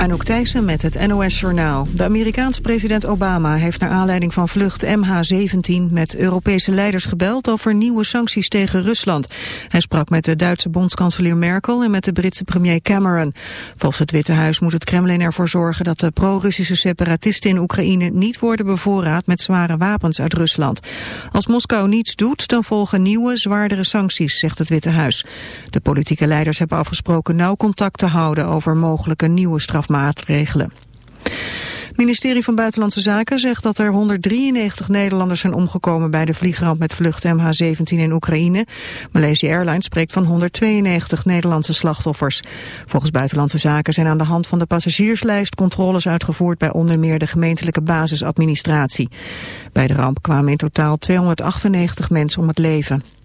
Anouk Thijssen met het NOS-journaal. De Amerikaanse president Obama heeft naar aanleiding van vlucht MH17 met Europese leiders gebeld over nieuwe sancties tegen Rusland. Hij sprak met de Duitse bondskanselier Merkel en met de Britse premier Cameron. Volgens het Witte Huis moet het Kremlin ervoor zorgen dat de pro-Russische separatisten in Oekraïne niet worden bevoorraad met zware wapens uit Rusland. Als Moskou niets doet, dan volgen nieuwe, zwaardere sancties, zegt het Witte Huis. De politieke leiders hebben afgesproken nauw contact te houden over mogelijke nieuwe straf maatregelen. Het ministerie van Buitenlandse Zaken zegt dat er 193 Nederlanders zijn omgekomen bij de vliegramp met vlucht MH17 in Oekraïne. Malaysia Airlines spreekt van 192 Nederlandse slachtoffers. Volgens Buitenlandse Zaken zijn aan de hand van de passagierslijst controles uitgevoerd bij onder meer de gemeentelijke basisadministratie. Bij de ramp kwamen in totaal 298 mensen om het leven.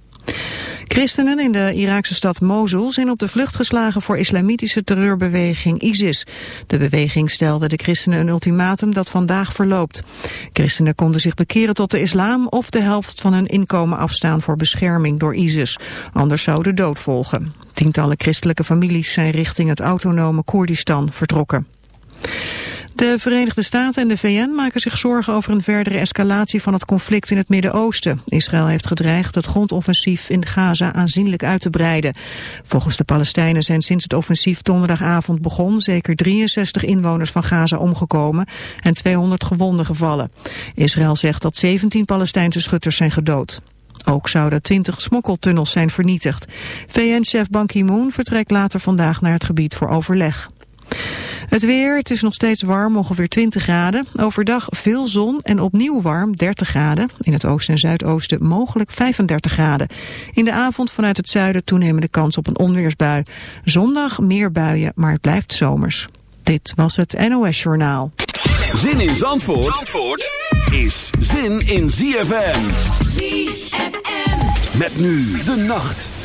Christenen in de Iraakse stad Mosul zijn op de vlucht geslagen voor islamitische terreurbeweging ISIS. De beweging stelde de christenen een ultimatum dat vandaag verloopt. Christenen konden zich bekeren tot de islam of de helft van hun inkomen afstaan voor bescherming door ISIS. Anders zou de dood volgen. Tientallen christelijke families zijn richting het autonome Koerdistan vertrokken. De Verenigde Staten en de VN maken zich zorgen over een verdere escalatie van het conflict in het Midden-Oosten. Israël heeft gedreigd het grondoffensief in Gaza aanzienlijk uit te breiden. Volgens de Palestijnen zijn sinds het offensief donderdagavond begon zeker 63 inwoners van Gaza omgekomen en 200 gewonden gevallen. Israël zegt dat 17 Palestijnse schutters zijn gedood. Ook zouden 20 smokkeltunnels zijn vernietigd. VN-chef Ban Ki-moon vertrekt later vandaag naar het gebied voor overleg. Het weer, het is nog steeds warm, ongeveer 20 graden. Overdag veel zon en opnieuw warm, 30 graden. In het oosten en zuidoosten mogelijk 35 graden. In de avond vanuit het zuiden toenemende kans op een onweersbui. Zondag meer buien, maar het blijft zomers. Dit was het NOS Journaal. Zin in Zandvoort, Zandvoort is zin in ZFM. ZFM. Met nu de nacht.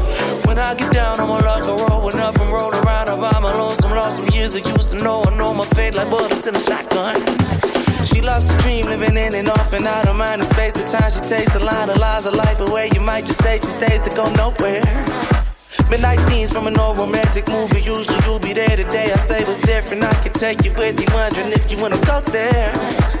When I get down, I'ma look a rolling up and roll around. I buy my lonesome, lost some years I used to know. I know my fate like bullets in a shotgun. She loves to dream, living in and off and out of mind and space. At times she takes a line of lies of life away. You might just say she stays to go nowhere. Midnight scenes from an old romantic movie. Usually you'll be there today. I say what's different. I can take you with me, wondering if you wanna go there.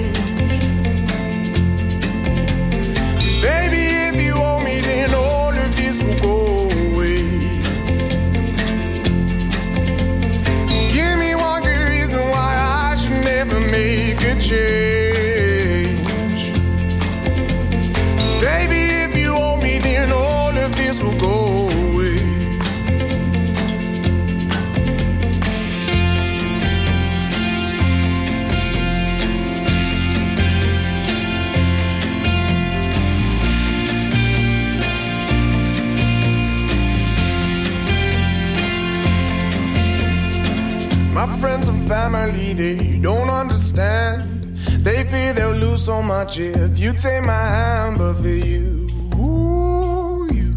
So much if you take my hand, but for you, ooh, you,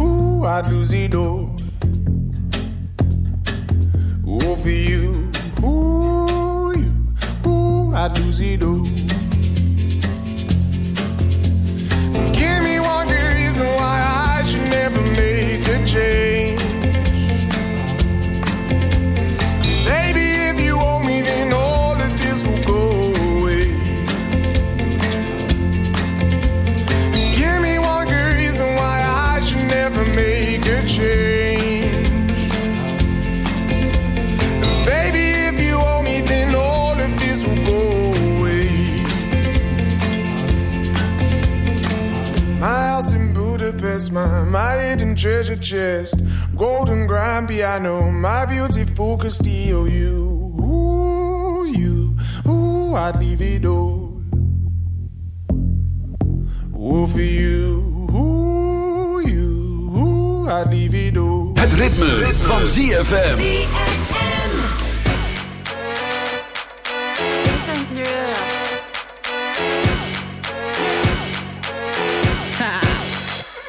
ooh, I'd lose it all. Ooh, for you, ooh, you, ooh, I'd lose it all. Treasure chest. Golden grand piano, my beauty focus, EOU. Ooh, you, ooh, I'd leave it all. Ooh, for you, ooh, you, ooh, I'd leave it all. Het ritme, van ZFM.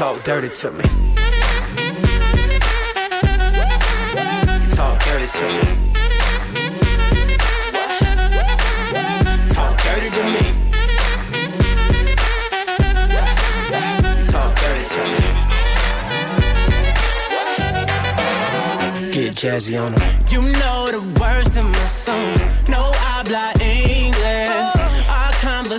talk dirty to me. Talk dirty to me. Talk dirty to me. Talk dirty to me. Get jazzy on 'em. You know the words in my songs. No habla English.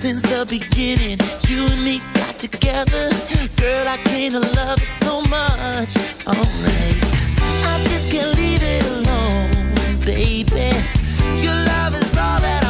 since the beginning. You and me got together. Girl, I came to love it so much. Alright. I just can't leave it alone, baby. Your love is all that I